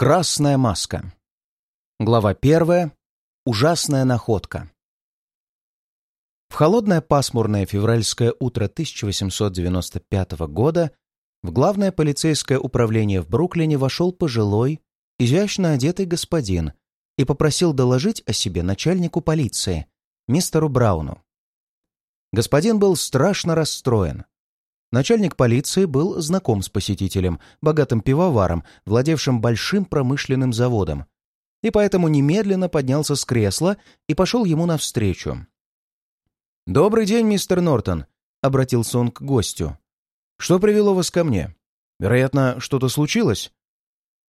Красная маска. Глава первая. Ужасная находка. В холодное пасмурное февральское утро 1895 года в главное полицейское управление в Бруклине вошел пожилой, изящно одетый господин и попросил доложить о себе начальнику полиции, мистеру Брауну. Господин был страшно расстроен. Начальник полиции был знаком с посетителем, богатым пивоваром, владевшим большим промышленным заводом, и поэтому немедленно поднялся с кресла и пошел ему навстречу. «Добрый день, мистер Нортон», — обратился он к гостю. «Что привело вас ко мне? Вероятно, что-то случилось?»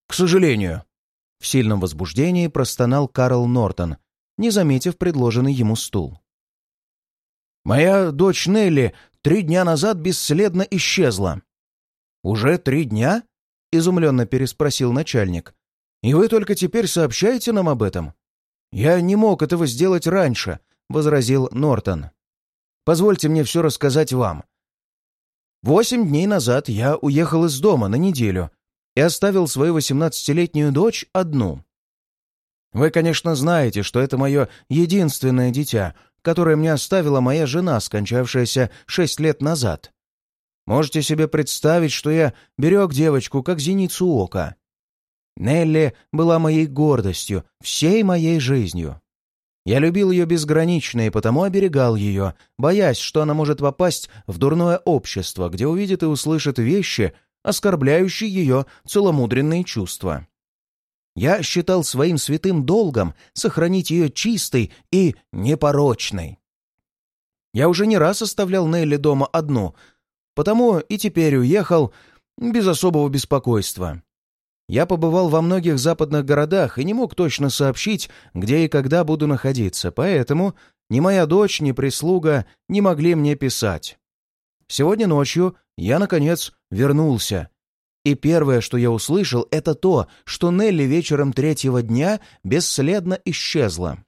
«К сожалению». В сильном возбуждении простонал Карл Нортон, не заметив предложенный ему стул. «Моя дочь Нелли три дня назад бесследно исчезла». «Уже три дня?» — изумленно переспросил начальник. «И вы только теперь сообщаете нам об этом?» «Я не мог этого сделать раньше», — возразил Нортон. «Позвольте мне все рассказать вам. Восемь дней назад я уехал из дома на неделю и оставил свою восемнадцатилетнюю дочь одну. Вы, конечно, знаете, что это мое единственное дитя, которое мне оставила моя жена, скончавшаяся шесть лет назад. Можете себе представить, что я берег девочку, как зеницу ока. Нелли была моей гордостью, всей моей жизнью. Я любил ее безгранично и потому оберегал ее, боясь, что она может попасть в дурное общество, где увидит и услышит вещи, оскорбляющие ее целомудренные чувства. Я считал своим святым долгом сохранить ее чистой и непорочной. Я уже не раз оставлял Нелли дома одну, потому и теперь уехал без особого беспокойства. Я побывал во многих западных городах и не мог точно сообщить, где и когда буду находиться, поэтому ни моя дочь, ни прислуга не могли мне писать. Сегодня ночью я, наконец, вернулся и первое, что я услышал, это то, что Нелли вечером третьего дня бесследно исчезла.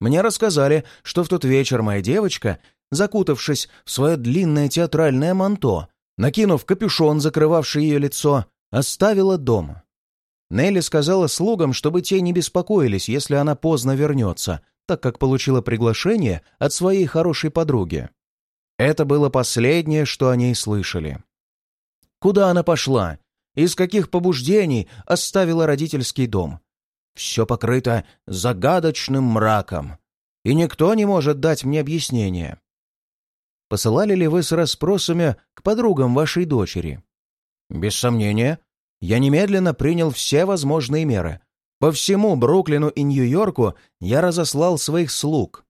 Мне рассказали, что в тот вечер моя девочка, закутавшись в свое длинное театральное манто, накинув капюшон, закрывавший ее лицо, оставила дом. Нелли сказала слугам, чтобы те не беспокоились, если она поздно вернется, так как получила приглашение от своей хорошей подруги. Это было последнее, что о ней слышали. Куда она пошла? Из каких побуждений оставила родительский дом? Все покрыто загадочным мраком, и никто не может дать мне объяснение. Посылали ли вы с расспросами к подругам вашей дочери? Без сомнения. Я немедленно принял все возможные меры. По всему Бруклину и Нью-Йорку я разослал своих слуг.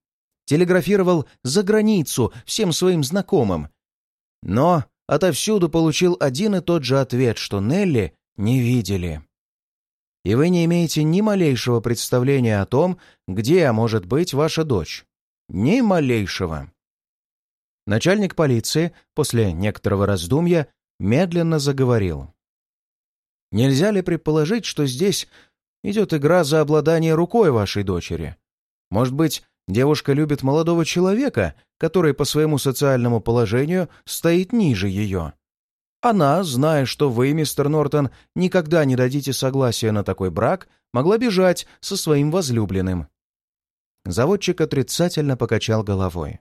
Телеграфировал за границу всем своим знакомым. Но отовсюду получил один и тот же ответ, что Нелли не видели. И вы не имеете ни малейшего представления о том, где может быть ваша дочь. Ни малейшего. Начальник полиции после некоторого раздумья медленно заговорил. Нельзя ли предположить, что здесь идет игра за обладание рукой вашей дочери? Может быть, Девушка любит молодого человека, который по своему социальному положению стоит ниже ее. Она, зная, что вы, мистер Нортон, никогда не дадите согласия на такой брак, могла бежать со своим возлюбленным. Заводчик отрицательно покачал головой.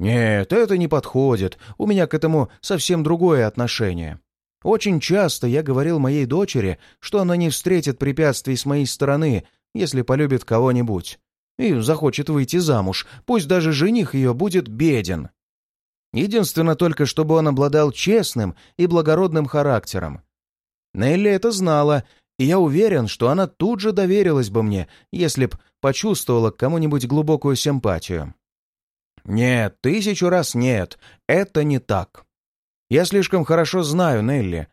«Нет, это не подходит. У меня к этому совсем другое отношение. Очень часто я говорил моей дочери, что она не встретит препятствий с моей стороны, если полюбит кого-нибудь и захочет выйти замуж, пусть даже жених ее будет беден. Единственное только, чтобы он обладал честным и благородным характером. Нелли это знала, и я уверен, что она тут же доверилась бы мне, если б почувствовала к кому-нибудь глубокую симпатию. Нет, тысячу раз нет, это не так. Я слишком хорошо знаю Нелли.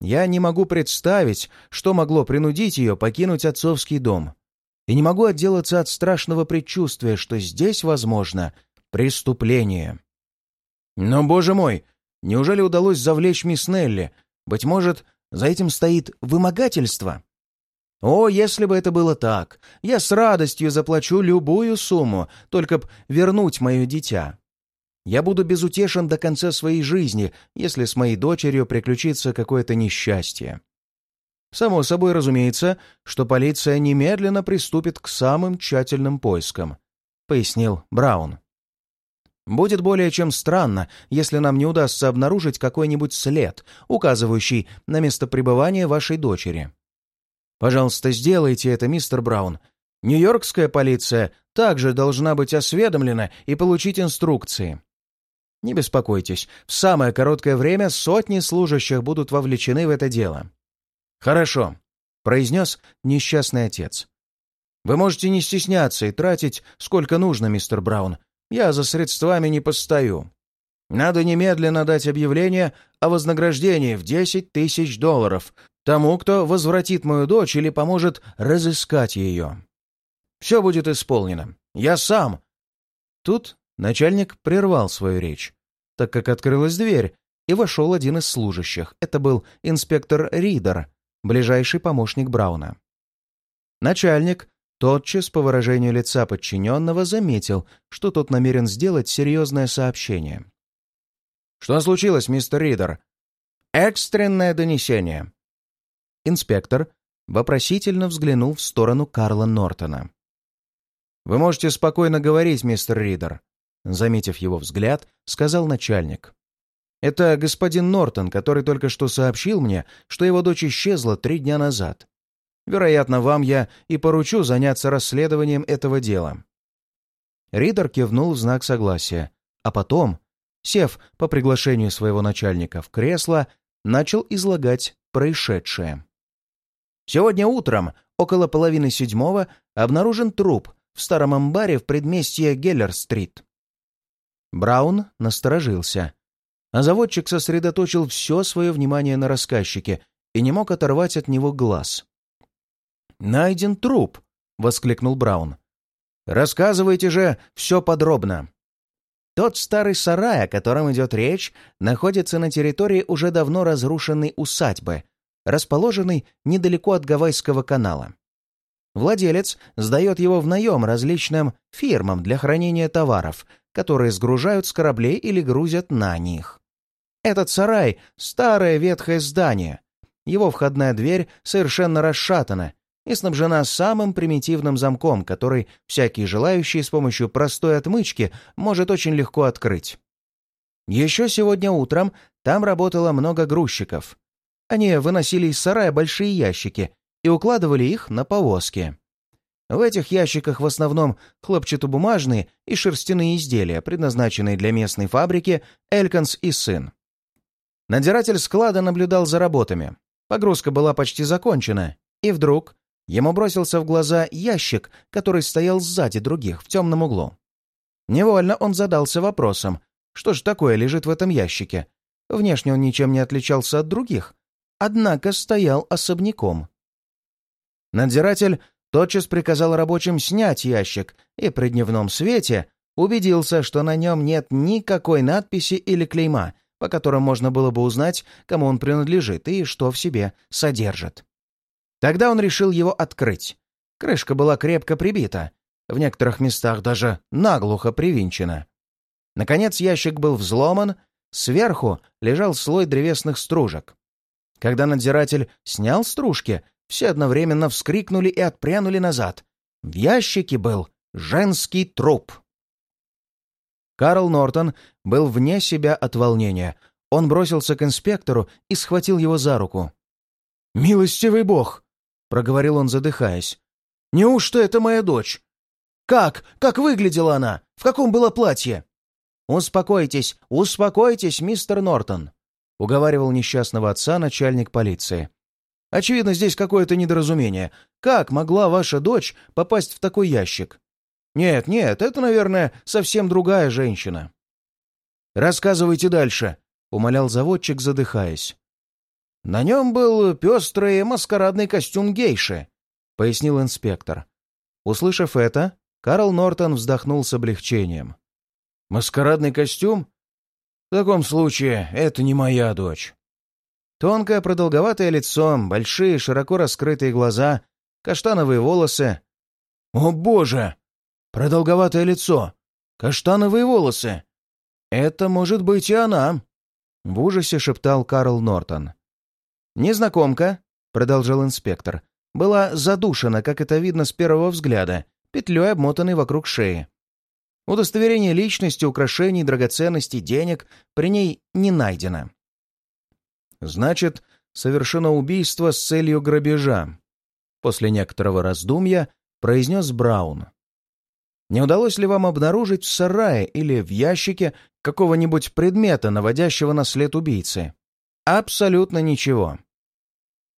Я не могу представить, что могло принудить ее покинуть отцовский дом и не могу отделаться от страшного предчувствия, что здесь, возможно, преступление. Но, боже мой, неужели удалось завлечь мисс Нелли? Быть может, за этим стоит вымогательство? О, если бы это было так, я с радостью заплачу любую сумму, только б вернуть мое дитя. Я буду безутешен до конца своей жизни, если с моей дочерью приключится какое-то несчастье. Само собой разумеется, что полиция немедленно приступит к самым тщательным поискам, пояснил Браун. Будет более чем странно, если нам не удастся обнаружить какой-нибудь след, указывающий на место пребывания вашей дочери. Пожалуйста, сделайте это, мистер Браун. Нью-Йоркская полиция также должна быть осведомлена и получить инструкции. Не беспокойтесь, в самое короткое время сотни служащих будут вовлечены в это дело. Хорошо, произнес несчастный отец. Вы можете не стесняться и тратить сколько нужно, мистер Браун. Я за средствами не постою. Надо немедленно дать объявление о вознаграждении в 10 тысяч долларов тому, кто возвратит мою дочь или поможет разыскать ее. Все будет исполнено. Я сам. Тут начальник прервал свою речь, так как открылась дверь, и вошел один из служащих. Это был инспектор Ридер, ближайший помощник Брауна. Начальник тотчас по выражению лица подчиненного заметил, что тот намерен сделать серьезное сообщение. «Что случилось, мистер Ридер?» «Экстренное донесение». Инспектор вопросительно взглянул в сторону Карла Нортона. «Вы можете спокойно говорить, мистер Ридер», заметив его взгляд, сказал начальник. «Это господин Нортон, который только что сообщил мне, что его дочь исчезла три дня назад. Вероятно, вам я и поручу заняться расследованием этого дела». Ридер кивнул в знак согласия, а потом, сев по приглашению своего начальника в кресло, начал излагать происшедшее. Сегодня утром, около половины седьмого, обнаружен труп в старом амбаре в предместье Геллер-стрит. Браун насторожился, а заводчик сосредоточил все свое внимание на рассказчике и не мог оторвать от него глаз. «Найден труп!» — воскликнул Браун. «Рассказывайте же все подробно!» Тот старый сарай, о котором идет речь, находится на территории уже давно разрушенной усадьбы, расположенной недалеко от Гавайского канала. Владелец сдает его в наем различным фирмам для хранения товаров, которые сгружают с кораблей или грузят на них. Этот сарай — старое ветхое здание. Его входная дверь совершенно расшатана и снабжена самым примитивным замком, который всякий желающий с помощью простой отмычки может очень легко открыть. Еще сегодня утром там работало много грузчиков. Они выносили из сарая большие ящики и укладывали их на повозки. В этих ящиках в основном хлопчатобумажные и шерстяные изделия, предназначенные для местной фабрики «Эльконс и сын». Надзиратель склада наблюдал за работами. Погрузка была почти закончена, и вдруг ему бросился в глаза ящик, который стоял сзади других, в темном углу. Невольно он задался вопросом, что же такое лежит в этом ящике. Внешне он ничем не отличался от других, однако стоял особняком. Надзиратель тотчас приказал рабочим снять ящик и при дневном свете убедился, что на нем нет никакой надписи или клейма, по которым можно было бы узнать, кому он принадлежит и что в себе содержит. Тогда он решил его открыть. Крышка была крепко прибита, в некоторых местах даже наглухо привинчена. Наконец ящик был взломан, сверху лежал слой древесных стружек. Когда надзиратель снял стружки, все одновременно вскрикнули и отпрянули назад. В ящике был женский труп. Карл Нортон был вне себя от волнения. Он бросился к инспектору и схватил его за руку. «Милостивый бог!» — проговорил он, задыхаясь. «Неужто это моя дочь? Как? Как выглядела она? В каком было платье?» «Успокойтесь, успокойтесь, мистер Нортон», — уговаривал несчастного отца начальник полиции. Очевидно, здесь какое-то недоразумение. Как могла ваша дочь попасть в такой ящик? Нет, нет, это, наверное, совсем другая женщина. Рассказывайте дальше, умолял заводчик, задыхаясь. На нем был пестрый маскарадный костюм гейши, пояснил инспектор. Услышав это, Карл Нортон вздохнул с облегчением. «Маскарадный костюм? В таком случае это не моя дочь. Тонкое продолговатое лицо, большие широко раскрытые глаза, каштановые волосы. «О, боже! Продолговатое лицо! Каштановые волосы! Это может быть и она!» В ужасе шептал Карл Нортон. Незнакомка, продолжал инспектор, была задушена, как это видно с первого взгляда, петлей, обмотанной вокруг шеи. Удостоверение личности, украшений, драгоценностей, денег при ней не найдено. Значит, совершено убийство с целью грабежа. После некоторого раздумья произнес Браун. Не удалось ли вам обнаружить в сарае или в ящике какого-нибудь предмета, наводящего на след убийцы? Абсолютно ничего.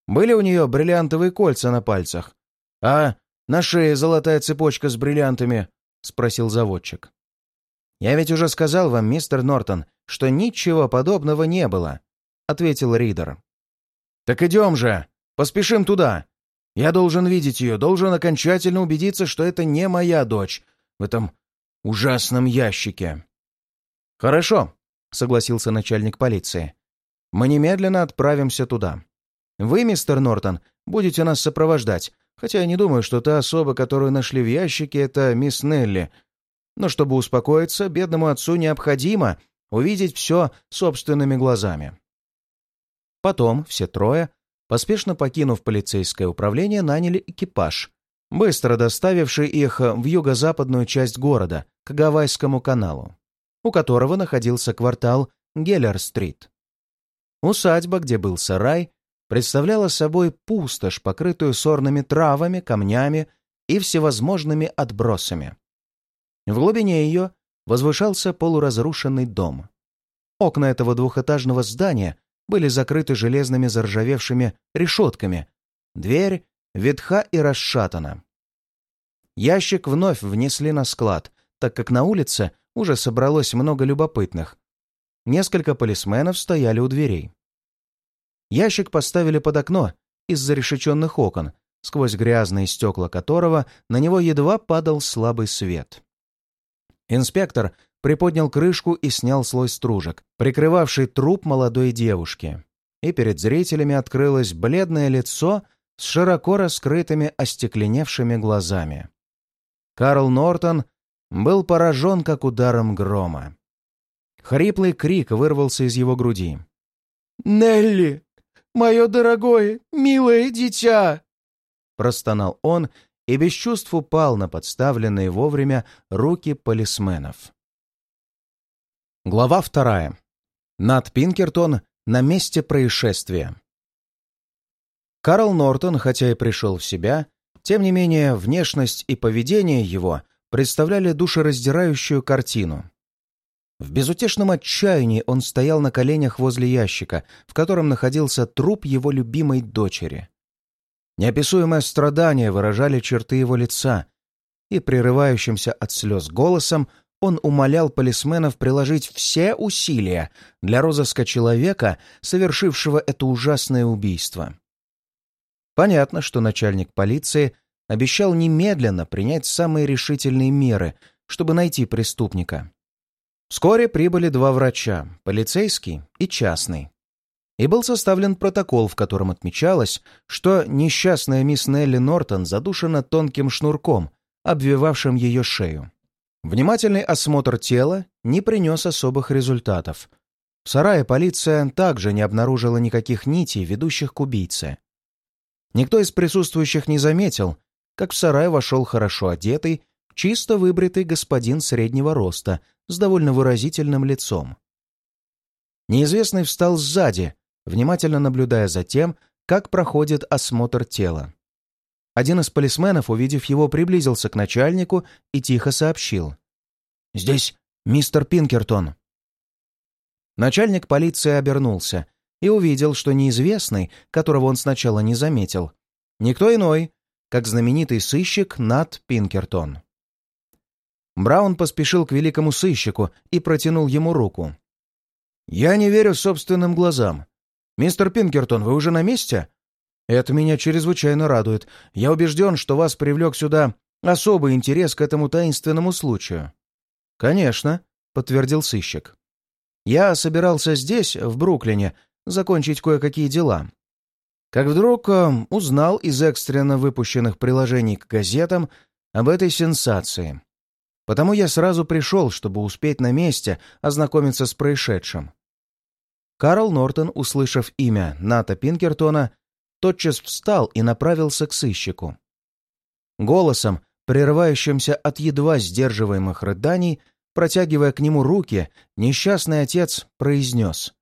Были у нее бриллиантовые кольца на пальцах? А на шее золотая цепочка с бриллиантами? Спросил заводчик. Я ведь уже сказал вам, мистер Нортон, что ничего подобного не было, ответил Ридер. Так идем же, поспешим туда. Я должен видеть ее, должен окончательно убедиться, что это не моя дочь в этом ужасном ящике. Хорошо, согласился начальник полиции. Мы немедленно отправимся туда. Вы, мистер Нортон, будете нас сопровождать, хотя я не думаю, что та особа, которую нашли в ящике, это мисс Нелли. Но чтобы успокоиться, бедному отцу необходимо увидеть все собственными глазами. Потом все трое, поспешно покинув полицейское управление, наняли экипаж, быстро доставивший их в юго-западную часть города, к Гавайскому каналу, у которого находился квартал Геллер-стрит. Усадьба, где был сарай, представляла собой пустошь, покрытую сорными травами, камнями и всевозможными отбросами. В глубине ее возвышался полуразрушенный дом. Окна этого двухэтажного здания были закрыты железными заржавевшими решетками. Дверь ветха и расшатана. Ящик вновь внесли на склад, так как на улице уже собралось много любопытных. Несколько полисменов стояли у дверей. Ящик поставили под окно из зарешеченных окон, сквозь грязные стекла которого на него едва падал слабый свет. Инспектор приподнял крышку и снял слой стружек, прикрывавший труп молодой девушки. И перед зрителями открылось бледное лицо с широко раскрытыми остекленевшими глазами. Карл Нортон был поражен, как ударом грома. Хриплый крик вырвался из его груди. «Нелли! Мое дорогое, милое дитя!» Простонал он и без чувств упал на подставленные вовремя руки полисменов. Глава вторая. Над Пинкертон на месте происшествия. Карл Нортон, хотя и пришел в себя, тем не менее внешность и поведение его представляли душераздирающую картину. В безутешном отчаянии он стоял на коленях возле ящика, в котором находился труп его любимой дочери. Неописуемое страдание выражали черты его лица, и прерывающимся от слез голосом он умолял полисменов приложить все усилия для розыска человека, совершившего это ужасное убийство. Понятно, что начальник полиции обещал немедленно принять самые решительные меры, чтобы найти преступника. Вскоре прибыли два врача, полицейский и частный и был составлен протокол, в котором отмечалось, что несчастная мисс Нелли Нортон задушена тонким шнурком, обвивавшим ее шею. Внимательный осмотр тела не принес особых результатов. В сарае полиция также не обнаружила никаких нитей, ведущих к убийце. Никто из присутствующих не заметил, как в сарай вошел хорошо одетый, чисто выбритый господин среднего роста с довольно выразительным лицом. Неизвестный встал сзади, внимательно наблюдая за тем, как проходит осмотр тела. Один из полисменов, увидев его, приблизился к начальнику и тихо сообщил. «Здесь мистер Пинкертон». Начальник полиции обернулся и увидел, что неизвестный, которого он сначала не заметил, никто иной, как знаменитый сыщик Нат Пинкертон. Браун поспешил к великому сыщику и протянул ему руку. «Я не верю собственным глазам. «Мистер Пинкертон, вы уже на месте?» «Это меня чрезвычайно радует. Я убежден, что вас привлек сюда особый интерес к этому таинственному случаю». «Конечно», — подтвердил сыщик. «Я собирался здесь, в Бруклине, закончить кое-какие дела. Как вдруг э, узнал из экстренно выпущенных приложений к газетам об этой сенсации. Потому я сразу пришел, чтобы успеть на месте ознакомиться с происшедшим. Карл Нортон, услышав имя Ната Пинкертона, тотчас встал и направился к сыщику. Голосом, прерывающимся от едва сдерживаемых рыданий, протягивая к нему руки, несчастный отец произнес.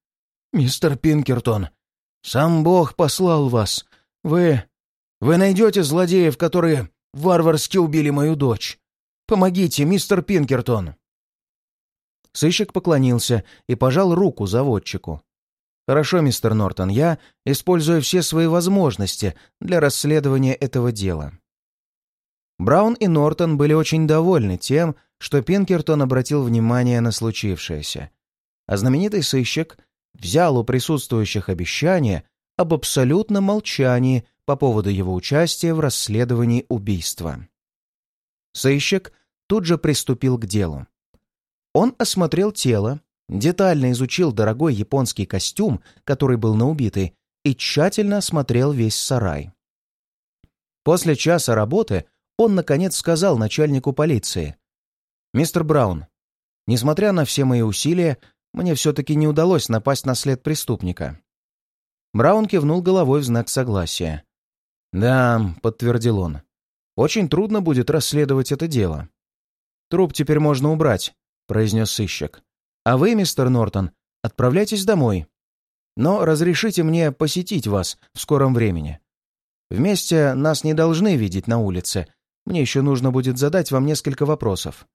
«Мистер Пинкертон, сам Бог послал вас. Вы... вы найдете злодеев, которые варварски убили мою дочь. Помогите, мистер Пинкертон!» Сыщик поклонился и пожал руку заводчику. «Хорошо, мистер Нортон, я использую все свои возможности для расследования этого дела». Браун и Нортон были очень довольны тем, что Пинкертон обратил внимание на случившееся. А знаменитый сыщик взял у присутствующих обещание об абсолютном молчании по поводу его участия в расследовании убийства. Сыщик тут же приступил к делу. Он осмотрел тело, детально изучил дорогой японский костюм, который был на убитой, и тщательно осмотрел весь сарай. После часа работы он, наконец, сказал начальнику полиции. «Мистер Браун, несмотря на все мои усилия, мне все-таки не удалось напасть на след преступника». Браун кивнул головой в знак согласия. «Да», — подтвердил он, — «очень трудно будет расследовать это дело. Труп теперь можно убрать, — произнес сыщик. «А вы, мистер Нортон, отправляйтесь домой. Но разрешите мне посетить вас в скором времени. Вместе нас не должны видеть на улице. Мне еще нужно будет задать вам несколько вопросов».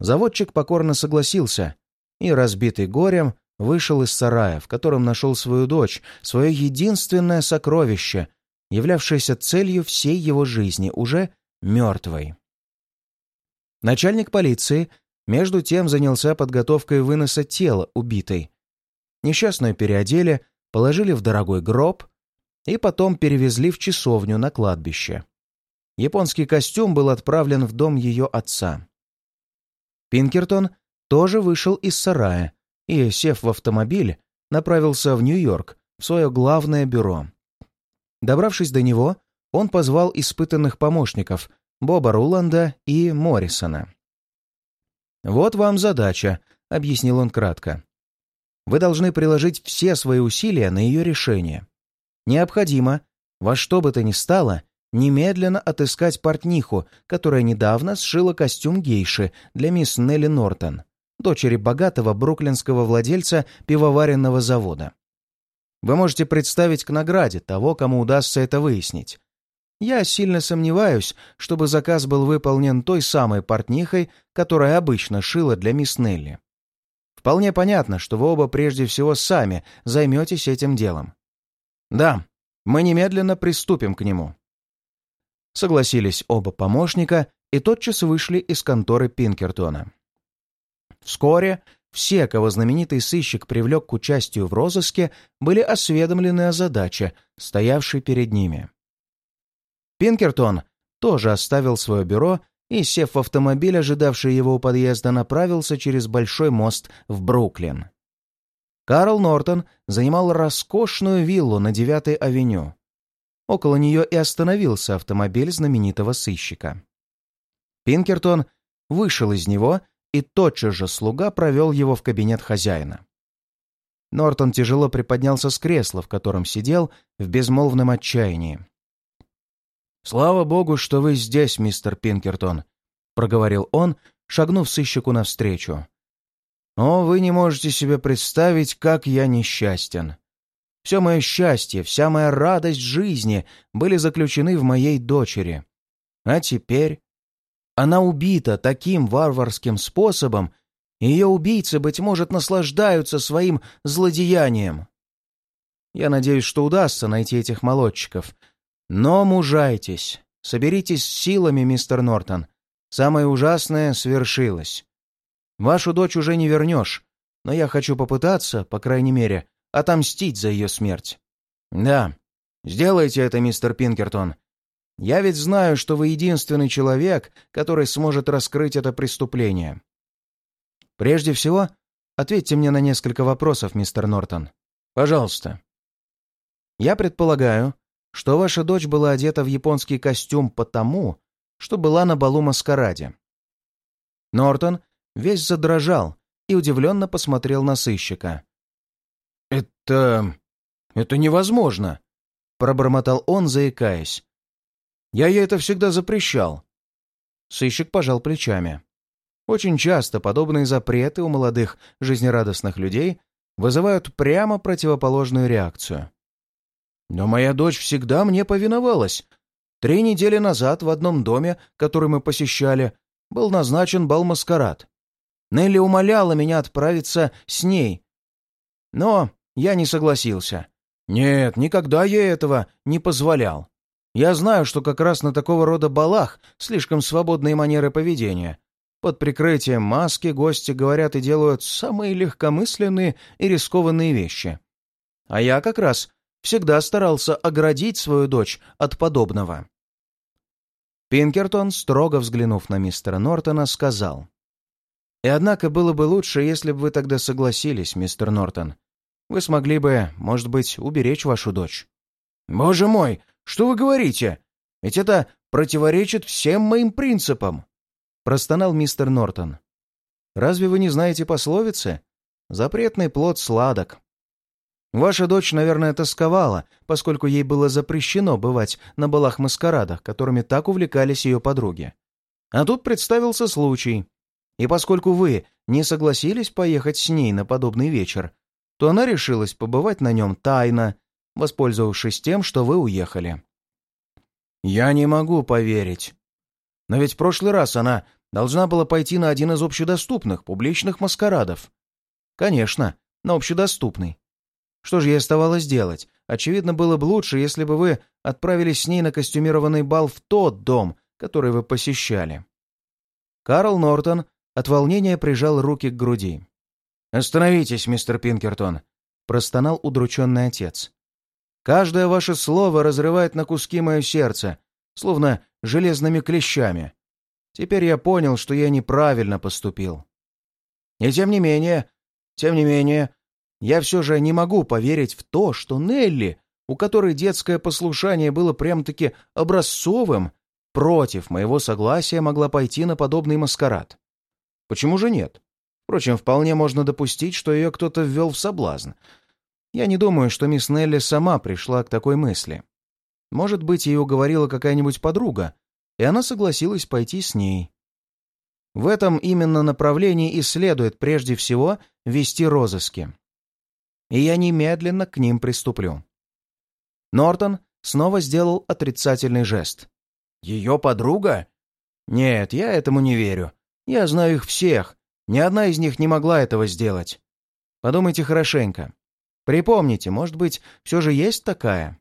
Заводчик покорно согласился и, разбитый горем, вышел из сарая, в котором нашел свою дочь, свое единственное сокровище, являвшееся целью всей его жизни, уже мертвой. Начальник полиции между тем занялся подготовкой выноса тела убитой. Несчастную переодели, положили в дорогой гроб и потом перевезли в часовню на кладбище. Японский костюм был отправлен в дом ее отца. Пинкертон тоже вышел из сарая и, сев в автомобиль, направился в Нью-Йорк, в свое главное бюро. Добравшись до него, он позвал испытанных помощников Боба Руланда и Моррисона. «Вот вам задача», — объяснил он кратко. «Вы должны приложить все свои усилия на ее решение. Необходимо, во что бы то ни стало, немедленно отыскать портниху, которая недавно сшила костюм гейши для мисс Нелли Нортон, дочери богатого бруклинского владельца пивоваренного завода. Вы можете представить к награде того, кому удастся это выяснить. Я сильно сомневаюсь, чтобы заказ был выполнен той самой портнихой, которая обычно шила для мисс Нелли. Вполне понятно, что вы оба прежде всего сами займетесь этим делом. Да, мы немедленно приступим к нему. Согласились оба помощника и тотчас вышли из конторы Пинкертона. Вскоре все, кого знаменитый сыщик привлек к участию в розыске, были осведомлены о задаче, стоявшей перед ними. Пинкертон тоже оставил свое бюро и, сев в автомобиль, ожидавший его у подъезда, направился через большой мост в Бруклин. Карл Нортон занимал роскошную виллу на 9-й авеню. Около нее и остановился автомобиль знаменитого сыщика. Пинкертон вышел из него, и тотчас же слуга провел его в кабинет хозяина. Нортон тяжело приподнялся с кресла, в котором сидел, в безмолвном отчаянии. «Слава богу, что вы здесь, мистер Пинкертон», — проговорил он, шагнув сыщику навстречу. «О, вы не можете себе представить, как я несчастен. Все мое счастье, вся моя радость жизни были заключены в моей дочери. А теперь она убита таким варварским способом, ее убийцы, быть может, наслаждаются своим злодеянием. Я надеюсь, что удастся найти этих молодчиков, но мужайтесь, соберитесь с силами, мистер Нортон. Самое ужасное свершилось. Вашу дочь уже не вернешь, но я хочу попытаться, по крайней мере, отомстить за ее смерть. Да, сделайте это, мистер Пинкертон. Я ведь знаю, что вы единственный человек, который сможет раскрыть это преступление. Прежде всего, ответьте мне на несколько вопросов, мистер Нортон. Пожалуйста. Я предполагаю, что ваша дочь была одета в японский костюм потому, что была на балу-маскараде. Нортон весь задрожал и удивленно посмотрел на сыщика. «Это... это невозможно. — пробормотал он, заикаясь. «Я ей это всегда запрещал». Сыщик пожал плечами. Очень часто подобные запреты у молодых, жизнерадостных людей вызывают прямо противоположную реакцию. Но моя дочь всегда мне повиновалась. Три недели назад в одном доме, который мы посещали, был назначен бал-маскарад. Нелли умоляла меня отправиться с ней. Но я не согласился. Нет, никогда я этого не позволял. Я знаю, что как раз на такого рода балах слишком свободные манеры поведения. Под прикрытием маски гости говорят и делают самые легкомысленные и рискованные вещи. А я как раз всегда старался оградить свою дочь от подобного. Пинкертон, строго взглянув на мистера Нортона, сказал. «И однако было бы лучше, если бы вы тогда согласились, мистер Нортон. Вы смогли бы, может быть, уберечь вашу дочь». «Боже мой, что вы говорите? Ведь это противоречит всем моим принципам!» Простонал мистер Нортон. «Разве вы не знаете пословицы? Запретный плод сладок. Ваша дочь, наверное, тосковала, поскольку ей было запрещено бывать на балах-маскарадах, которыми так увлекались ее подруги. А тут представился случай. И поскольку вы не согласились поехать с ней на подобный вечер, то она решилась побывать на нем тайно, воспользовавшись тем, что вы уехали. Я не могу поверить. Но ведь в прошлый раз она должна была пойти на один из общедоступных публичных маскарадов. Конечно, на общедоступный. Что же ей оставалось делать? Очевидно, было бы лучше, если бы вы отправились с ней на костюмированный бал в тот дом, который вы посещали. Карл Нортон от волнения прижал руки к груди. «Остановитесь, мистер Пинкертон», — простонал удрученный отец. «Каждое ваше слово разрывает на куски мое сердце, словно железными клещами. Теперь я понял, что я неправильно поступил. И тем не менее, тем не менее, я все же не могу поверить в то, что Нелли, у которой детское послушание было прям-таки образцовым, против моего согласия могла пойти на подобный маскарад. Почему же нет? Впрочем, вполне можно допустить, что ее кто-то ввел в соблазн. Я не думаю, что мисс Нелли сама пришла к такой мысли. Может быть, ее уговорила какая-нибудь подруга, и она согласилась пойти с ней. В этом именно направлении и следует прежде всего вести розыски и я немедленно к ним приступлю. Нортон снова сделал отрицательный жест. «Ее подруга? Нет, я этому не верю. Я знаю их всех. Ни одна из них не могла этого сделать. Подумайте хорошенько. Припомните, может быть, все же есть такая?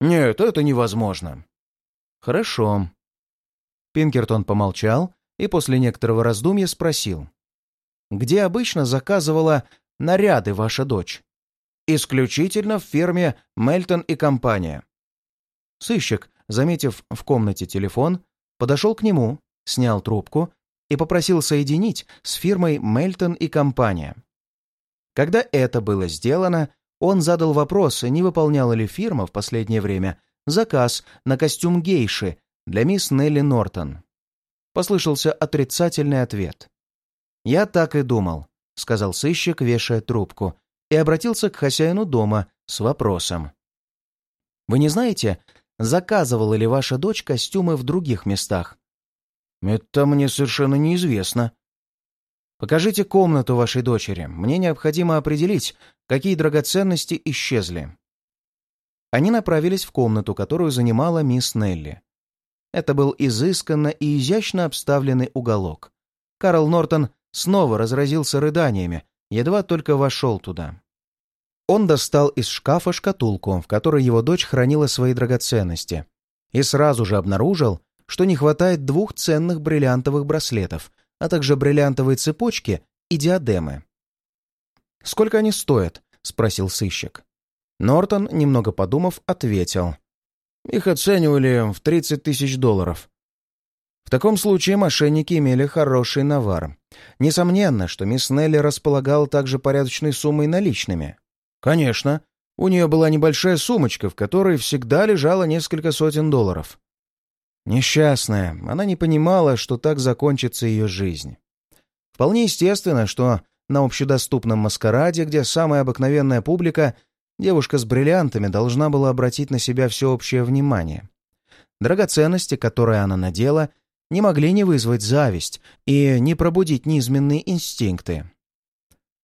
Нет, это невозможно. Хорошо. Пинкертон помолчал и после некоторого раздумья спросил. Где обычно заказывала наряды ваша дочь? исключительно в фирме «Мельтон и компания». Сыщик, заметив в комнате телефон, подошел к нему, снял трубку и попросил соединить с фирмой «Мельтон и компания». Когда это было сделано, он задал вопрос, не выполняла ли фирма в последнее время заказ на костюм гейши для мисс Нелли Нортон. Послышался отрицательный ответ. «Я так и думал», — сказал сыщик, вешая трубку, и обратился к хозяину дома с вопросом. «Вы не знаете, заказывала ли ваша дочь костюмы в других местах?» «Это мне совершенно неизвестно». «Покажите комнату вашей дочери. Мне необходимо определить, какие драгоценности исчезли». Они направились в комнату, которую занимала мисс Нелли. Это был изысканно и изящно обставленный уголок. Карл Нортон снова разразился рыданиями, едва только вошел туда. Он достал из шкафа шкатулку, в которой его дочь хранила свои драгоценности, и сразу же обнаружил, что не хватает двух ценных бриллиантовых браслетов, а также бриллиантовой цепочки и диадемы. «Сколько они стоят?» — спросил сыщик. Нортон, немного подумав, ответил. «Их оценивали в 30 тысяч долларов. В таком случае мошенники имели хороший навар. Несомненно, что мисс Нелли располагала также порядочной суммой наличными. Конечно, у нее была небольшая сумочка, в которой всегда лежало несколько сотен долларов. Несчастная, она не понимала, что так закончится ее жизнь. Вполне естественно, что на общедоступном маскараде, где самая обыкновенная публика, девушка с бриллиантами должна была обратить на себя всеобщее внимание. Драгоценности, которые она надела, не могли не вызвать зависть и не пробудить низменные инстинкты.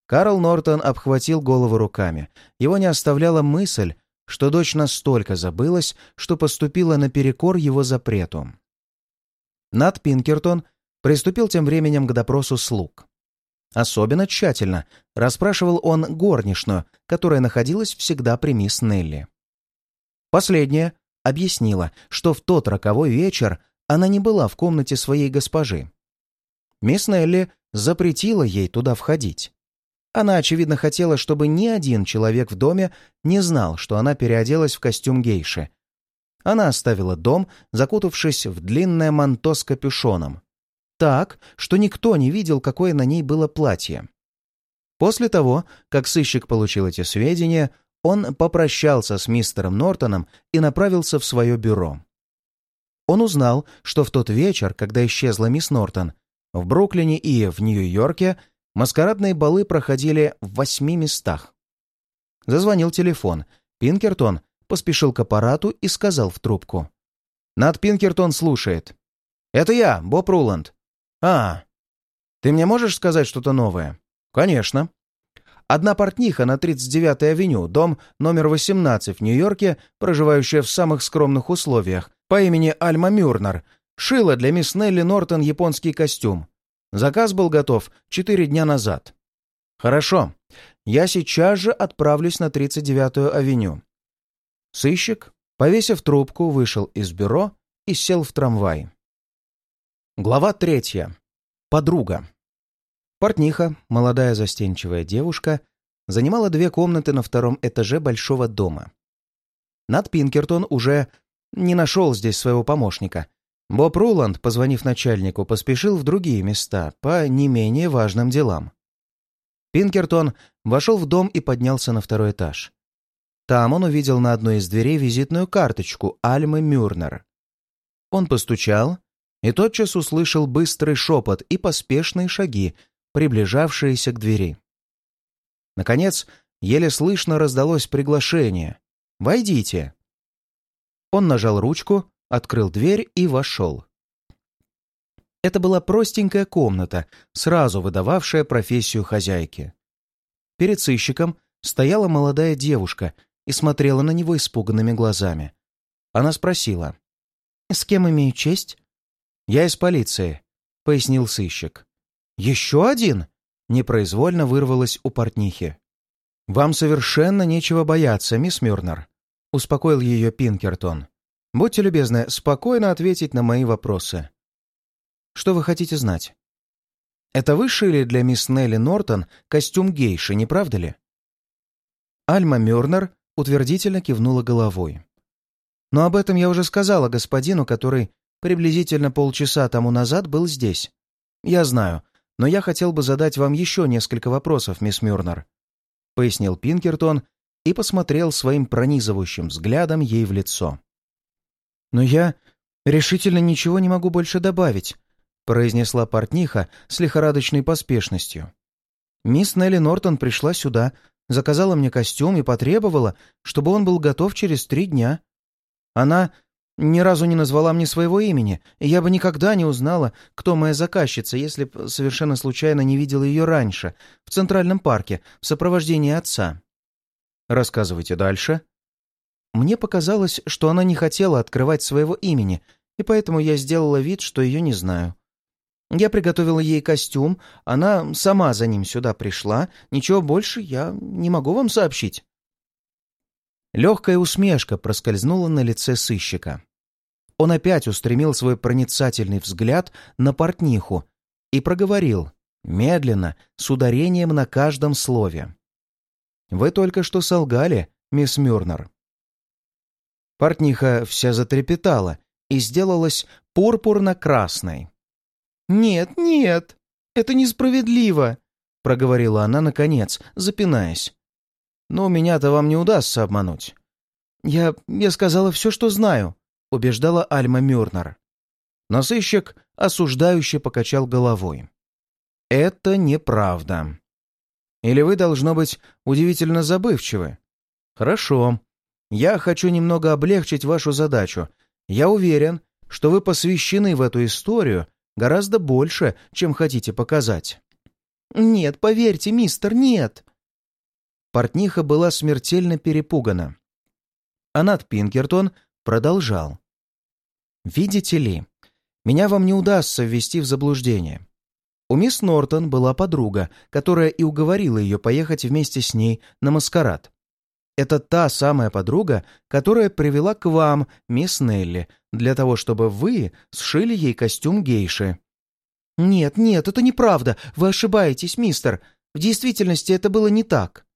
Карл Нортон обхватил голову руками. Его не оставляла мысль, что дочь настолько забылась, что поступила наперекор его запрету. Нат Пинкертон приступил тем временем к допросу слуг. Особенно тщательно расспрашивал он горничную, которая находилась всегда при мисс Нелли. Последняя объяснила, что в тот роковой вечер она не была в комнате своей госпожи. Мисс Нелли запретила ей туда входить. Она, очевидно, хотела, чтобы ни один человек в доме не знал, что она переоделась в костюм гейши. Она оставила дом, закутавшись в длинное манто с капюшоном, так, что никто не видел, какое на ней было платье. После того, как сыщик получил эти сведения, он попрощался с мистером Нортоном и направился в свое бюро. Он узнал, что в тот вечер, когда исчезла мисс Нортон, в Бруклине и в Нью-Йорке маскарадные балы проходили в восьми местах. Зазвонил телефон. Пинкертон поспешил к аппарату и сказал в трубку. «Над Пинкертон слушает». «Это я, Боб Руланд. «А, ты мне можешь сказать что-то новое?» «Конечно». Одна портниха на 39-й авеню, дом номер 18 в Нью-Йорке, проживающая в самых скромных условиях, по имени Альма Мюрнер, шила для мисс Нелли Нортон японский костюм. Заказ был готов четыре дня назад. «Хорошо. Я сейчас же отправлюсь на 39-ю авеню». Сыщик, повесив трубку, вышел из бюро и сел в трамвай. Глава третья. Подруга. Портниха, молодая застенчивая девушка, занимала две комнаты на втором этаже большого дома. Над Пинкертон уже не нашел здесь своего помощника. Боб Руланд, позвонив начальнику, поспешил в другие места по не менее важным делам. Пинкертон вошел в дом и поднялся на второй этаж. Там он увидел на одной из дверей визитную карточку Альмы Мюрнер. Он постучал, и тотчас услышал быстрый шепот и поспешные шаги, приближавшиеся к двери. Наконец, еле слышно раздалось приглашение. «Войдите!» Он нажал ручку, открыл дверь и вошел. Это была простенькая комната, сразу выдававшая профессию хозяйки. Перед сыщиком стояла молодая девушка и смотрела на него испуганными глазами. Она спросила, «С кем имею честь?» «Я из полиции», — пояснил сыщик. «Еще один?» — непроизвольно вырвалось у портнихи. «Вам совершенно нечего бояться, мисс Мюрнер», — успокоил ее Пинкертон. «Будьте любезны, спокойно ответить на мои вопросы». «Что вы хотите знать?» «Это вы шили для мисс Нелли Нортон костюм гейши, не правда ли?» Альма Мюрнер утвердительно кивнула головой. «Но об этом я уже сказала господину, который приблизительно полчаса тому назад был здесь. Я знаю, но я хотел бы задать вам еще несколько вопросов, мисс Мюрнер», — пояснил Пинкертон и посмотрел своим пронизывающим взглядом ей в лицо. «Но я решительно ничего не могу больше добавить», — произнесла портниха с лихорадочной поспешностью. «Мисс Нелли Нортон пришла сюда, заказала мне костюм и потребовала, чтобы он был готов через три дня. Она ни разу не назвала мне своего имени, и я бы никогда не узнала, кто моя заказчица, если б совершенно случайно не видела ее раньше, в Центральном парке, в сопровождении отца. Рассказывайте дальше. Мне показалось, что она не хотела открывать своего имени, и поэтому я сделала вид, что ее не знаю. Я приготовила ей костюм, она сама за ним сюда пришла, ничего больше я не могу вам сообщить. Легкая усмешка проскользнула на лице сыщика. Он опять устремил свой проницательный взгляд на портниху и проговорил, медленно, с ударением на каждом слове. «Вы только что солгали, мисс Мюрнер». Портниха вся затрепетала и сделалась пурпурно-красной. «Нет, нет, это несправедливо», — проговорила она наконец, запинаясь. «Но меня-то вам не удастся обмануть. Я... я сказала все, что знаю», — убеждала Альма Мюрнер. Но осуждающе покачал головой. «Это неправда. Или вы, должно быть, удивительно забывчивы. «Хорошо. Я хочу немного облегчить вашу задачу. Я уверен, что вы посвящены в эту историю гораздо больше, чем хотите показать». «Нет, поверьте, мистер, нет!» Портниха была смертельно перепугана. А Нат Пинкертон продолжал. «Видите ли, меня вам не удастся ввести в заблуждение. У мисс Нортон была подруга, которая и уговорила ее поехать вместе с ней на маскарад. Это та самая подруга, которая привела к вам, мисс Нелли, для того, чтобы вы сшили ей костюм гейши. «Нет, нет, это неправда. Вы ошибаетесь, мистер. В действительности это было не так».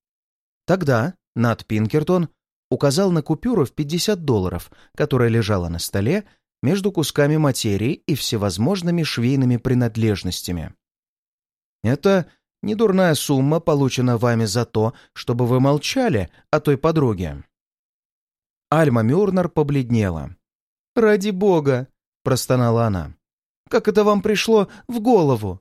Тогда Нат Пинкертон указал на купюру в 50 долларов, которая лежала на столе между кусками материи и всевозможными швейными принадлежностями. «Это недурная сумма получена вами за то, чтобы вы молчали о той подруге». Альма Мюрнер побледнела. «Ради бога!» — простонала она. «Как это вам пришло в голову?»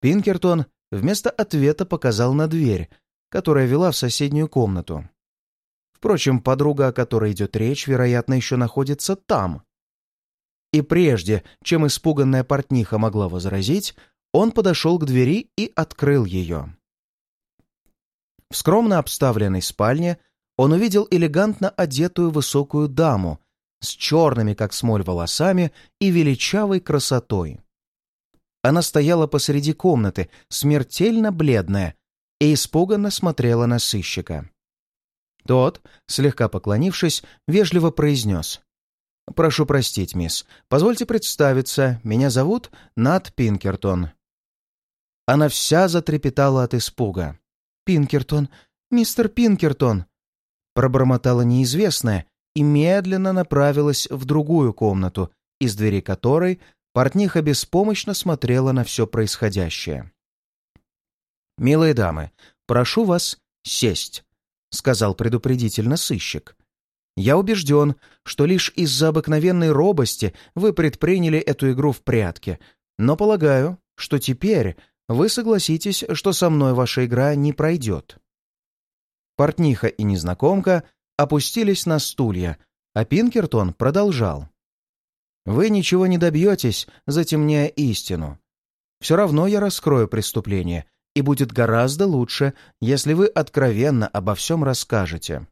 Пинкертон вместо ответа показал на дверь, которая вела в соседнюю комнату. Впрочем, подруга, о которой идет речь, вероятно, еще находится там. И прежде, чем испуганная портниха могла возразить, он подошел к двери и открыл ее. В скромно обставленной спальне он увидел элегантно одетую высокую даму с черными, как смоль, волосами и величавой красотой. Она стояла посреди комнаты, смертельно бледная, и испуганно смотрела на сыщика. Тот, слегка поклонившись, вежливо произнес. «Прошу простить, мисс. Позвольте представиться. Меня зовут Нат Пинкертон». Она вся затрепетала от испуга. «Пинкертон! Мистер Пинкертон!» Пробормотала неизвестная и медленно направилась в другую комнату, из двери которой портниха беспомощно смотрела на все происходящее. «Милые дамы, прошу вас сесть», — сказал предупредительно сыщик. «Я убежден, что лишь из-за обыкновенной робости вы предприняли эту игру в прятки, но полагаю, что теперь вы согласитесь, что со мной ваша игра не пройдет». Портниха и незнакомка опустились на стулья, а Пинкертон продолжал. «Вы ничего не добьетесь, затемняя истину. Все равно я раскрою преступление, и будет гораздо лучше, если вы откровенно обо всем расскажете».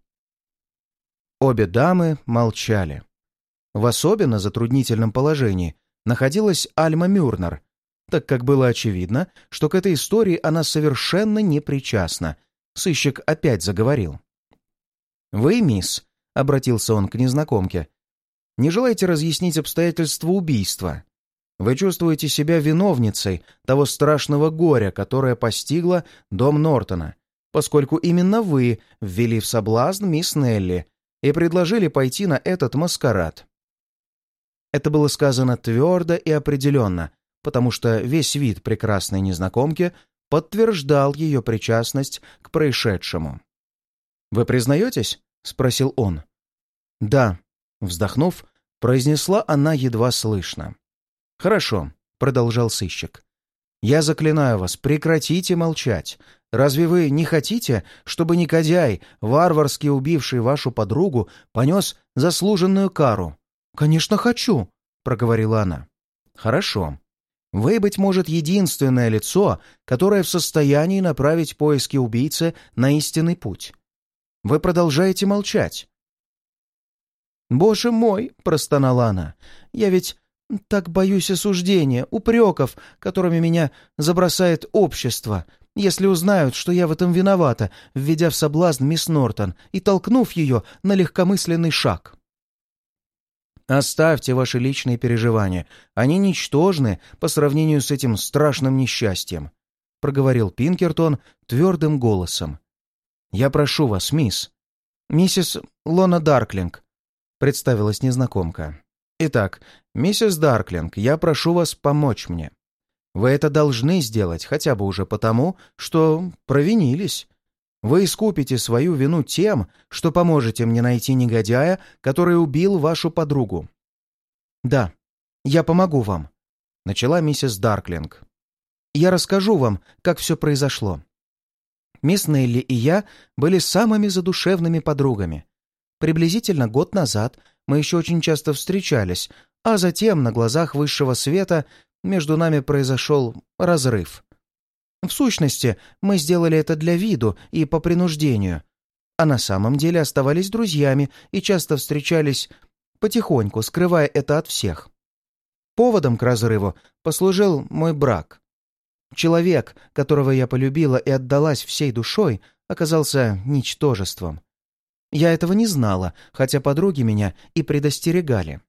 Обе дамы молчали. В особенно затруднительном положении находилась Альма Мюрнер, так как было очевидно, что к этой истории она совершенно не причастна. Сыщик опять заговорил. «Вы, мисс», — обратился он к незнакомке, — «не желаете разъяснить обстоятельства убийства? Вы чувствуете себя виновницей того страшного горя, которое постигло дом Нортона, поскольку именно вы ввели в соблазн мисс Нелли и предложили пойти на этот маскарад. Это было сказано твердо и определенно, потому что весь вид прекрасной незнакомки подтверждал ее причастность к происшедшему. «Вы признаетесь?» — спросил он. «Да», — вздохнув, произнесла она едва слышно. «Хорошо», — продолжал сыщик. «Я заклинаю вас, прекратите молчать. Разве вы не хотите, чтобы негодяй, варварски убивший вашу подругу, понес заслуженную кару?» «Конечно, хочу», — проговорила она. «Хорошо. Вы, быть может, единственное лицо, которое в состоянии направить поиски убийцы на истинный путь. Вы продолжаете молчать». «Боже мой!» — простонала она. «Я ведь так боюсь осуждения, упреков, которыми меня забросает общество, если узнают, что я в этом виновата, введя в соблазн мисс Нортон и толкнув ее на легкомысленный шаг. Оставьте ваши личные переживания. Они ничтожны по сравнению с этим страшным несчастьем», — проговорил Пинкертон твердым голосом. «Я прошу вас, мисс». «Миссис Лона Дарклинг», — представилась незнакомка. «Итак, миссис Дарклинг, я прошу вас помочь мне. Вы это должны сделать хотя бы уже потому, что провинились. Вы искупите свою вину тем, что поможете мне найти негодяя, который убил вашу подругу». «Да, я помогу вам», — начала миссис Дарклинг. «Я расскажу вам, как все произошло». Мисс Нелли и я были самыми задушевными подругами. Приблизительно год назад мы еще очень часто встречались, а затем на глазах высшего света между нами произошел разрыв. В сущности, мы сделали это для виду и по принуждению, а на самом деле оставались друзьями и часто встречались потихоньку, скрывая это от всех. Поводом к разрыву послужил мой брак. Человек, которого я полюбила и отдалась всей душой, оказался ничтожеством. Я этого не знала, хотя подруги меня и предостерегали.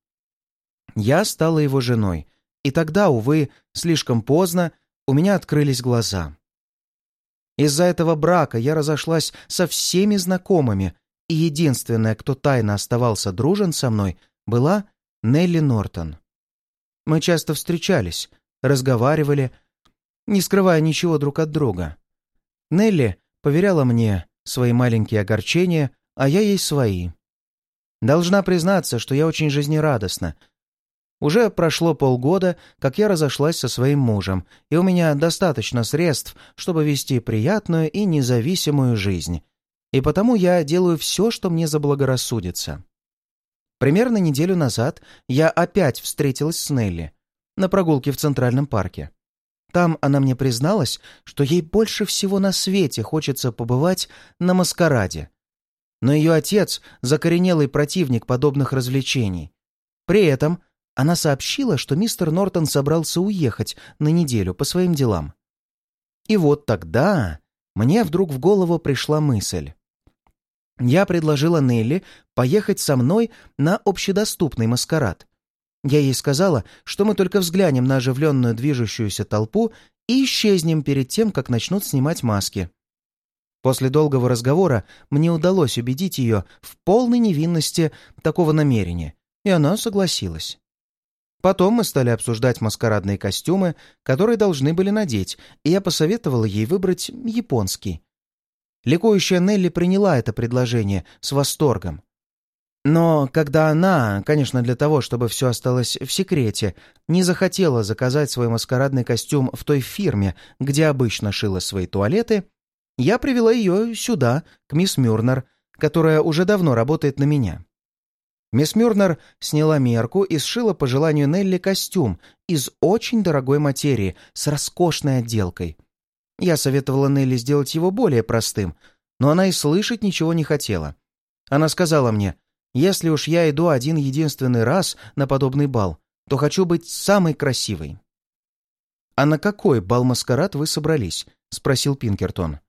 Я стала его женой, и тогда, увы, слишком поздно, у меня открылись глаза. Из-за этого брака я разошлась со всеми знакомыми, и единственная, кто тайно оставался дружен со мной, была Нелли Нортон. Мы часто встречались, разговаривали, не скрывая ничего друг от друга. Нелли поверяла мне свои маленькие огорчения, а я ей свои. Должна признаться, что я очень жизнерадостна. Уже прошло полгода, как я разошлась со своим мужем, и у меня достаточно средств, чтобы вести приятную и независимую жизнь. И потому я делаю все, что мне заблагорассудится. Примерно неделю назад я опять встретилась с Нелли на прогулке в Центральном парке. Там она мне призналась, что ей больше всего на свете хочется побывать на маскараде. Но ее отец — закоренелый противник подобных развлечений. При этом она сообщила, что мистер Нортон собрался уехать на неделю по своим делам. И вот тогда мне вдруг в голову пришла мысль. Я предложила Нелли поехать со мной на общедоступный маскарад, я ей сказала, что мы только взглянем на оживленную движущуюся толпу и исчезнем перед тем, как начнут снимать маски. После долгого разговора мне удалось убедить ее в полной невинности такого намерения, и она согласилась. Потом мы стали обсуждать маскарадные костюмы, которые должны были надеть, и я посоветовала ей выбрать японский. Ликующая Нелли приняла это предложение с восторгом. Но когда она, конечно, для того, чтобы все осталось в секрете, не захотела заказать свой маскарадный костюм в той фирме, где обычно шила свои туалеты, я привела ее сюда, к мисс Мюрнер, которая уже давно работает на меня. Мисс Мюрнер сняла мерку и сшила по желанию Нелли костюм из очень дорогой материи с роскошной отделкой. Я советовала Нелли сделать его более простым, но она и слышать ничего не хотела. Она сказала мне — если уж я иду один единственный раз на подобный бал, то хочу быть самой красивой». «А на какой бал-маскарад вы собрались?» — спросил Пинкертон.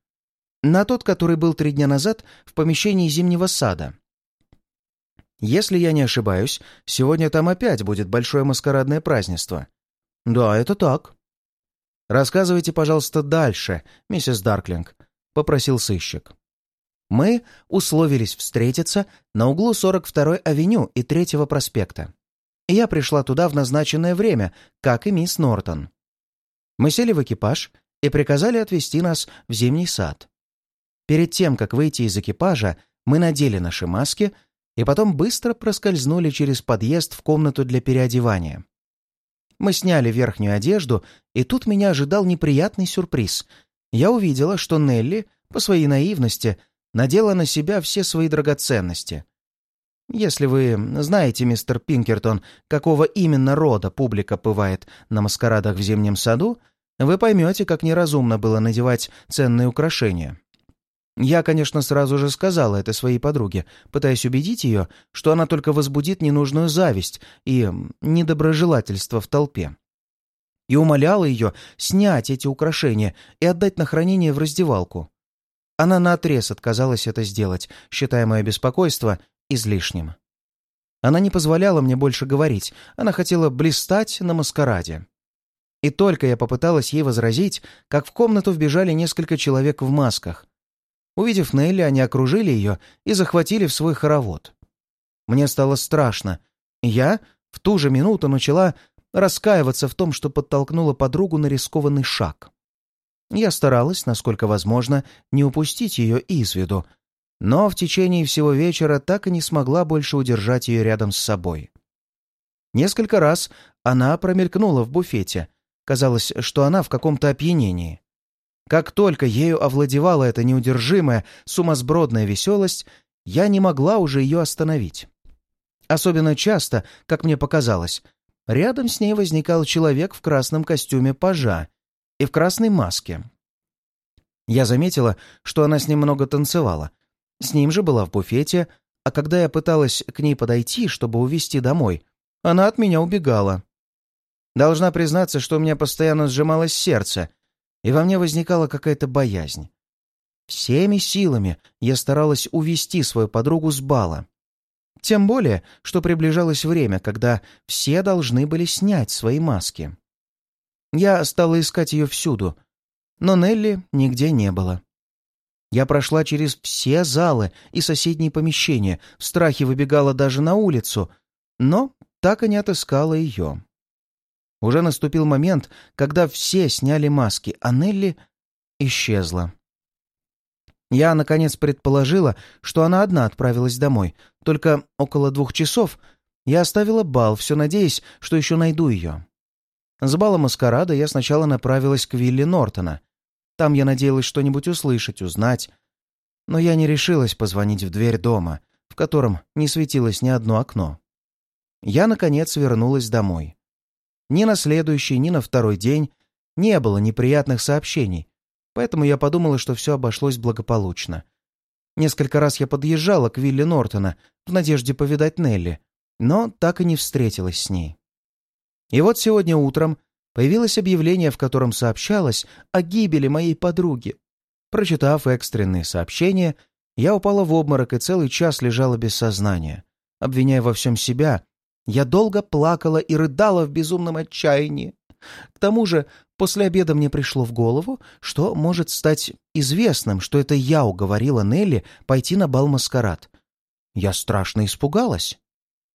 «На тот, который был три дня назад в помещении Зимнего сада». «Если я не ошибаюсь, сегодня там опять будет большое маскарадное празднество». «Да, это так». «Рассказывайте, пожалуйста, дальше, миссис Дарклинг», — попросил сыщик. Мы условились встретиться на углу 42-й авеню и 3-го проспекта. я пришла туда в назначенное время, как и мисс Нортон. Мы сели в экипаж и приказали отвезти нас в зимний сад. Перед тем, как выйти из экипажа, мы надели наши маски и потом быстро проскользнули через подъезд в комнату для переодевания. Мы сняли верхнюю одежду, и тут меня ожидал неприятный сюрприз. Я увидела, что Нелли, по своей наивности, надела на себя все свои драгоценности. Если вы знаете, мистер Пинкертон, какого именно рода публика бывает на маскарадах в зимнем саду, вы поймете, как неразумно было надевать ценные украшения. Я, конечно, сразу же сказала это своей подруге, пытаясь убедить ее, что она только возбудит ненужную зависть и недоброжелательство в толпе. И умоляла ее снять эти украшения и отдать на хранение в раздевалку. Она наотрез отказалась это сделать, считая мое беспокойство излишним. Она не позволяла мне больше говорить, она хотела блистать на маскараде. И только я попыталась ей возразить, как в комнату вбежали несколько человек в масках. Увидев Нелли, они окружили ее и захватили в свой хоровод. Мне стало страшно, я в ту же минуту начала раскаиваться в том, что подтолкнула подругу на рискованный шаг. Я старалась, насколько возможно, не упустить ее из виду, но в течение всего вечера так и не смогла больше удержать ее рядом с собой. Несколько раз она промелькнула в буфете. Казалось, что она в каком-то опьянении. Как только ею овладевала эта неудержимая, сумасбродная веселость, я не могла уже ее остановить. Особенно часто, как мне показалось, рядом с ней возникал человек в красном костюме пажа и в красной маске. Я заметила, что она с ним много танцевала. С ним же была в буфете, а когда я пыталась к ней подойти, чтобы увезти домой, она от меня убегала. Должна признаться, что у меня постоянно сжималось сердце, и во мне возникала какая-то боязнь. Всеми силами я старалась увести свою подругу с бала. Тем более, что приближалось время, когда все должны были снять свои маски. Я стала искать ее всюду, но Нелли нигде не было. Я прошла через все залы и соседние помещения, в страхе выбегала даже на улицу, но так и не отыскала ее. Уже наступил момент, когда все сняли маски, а Нелли исчезла. Я, наконец, предположила, что она одна отправилась домой. Только около двух часов я оставила бал, все надеясь, что еще найду ее. С бала маскарада я сначала направилась к вилле Нортона. Там я надеялась что-нибудь услышать, узнать. Но я не решилась позвонить в дверь дома, в котором не светилось ни одно окно. Я, наконец, вернулась домой. Ни на следующий, ни на второй день не было неприятных сообщений, Поэтому я подумала, что все обошлось благополучно. Несколько раз я подъезжала к вилле Нортона в надежде повидать Нелли, но так и не встретилась с ней. И вот сегодня утром появилось объявление, в котором сообщалось о гибели моей подруги. Прочитав экстренные сообщения, я упала в обморок и целый час лежала без сознания. Обвиняя во всем себя, я долго плакала и рыдала в безумном отчаянии. К тому же После обеда мне пришло в голову, что может стать известным, что это я уговорила Нелли пойти на бал-маскарад. Я страшно испугалась.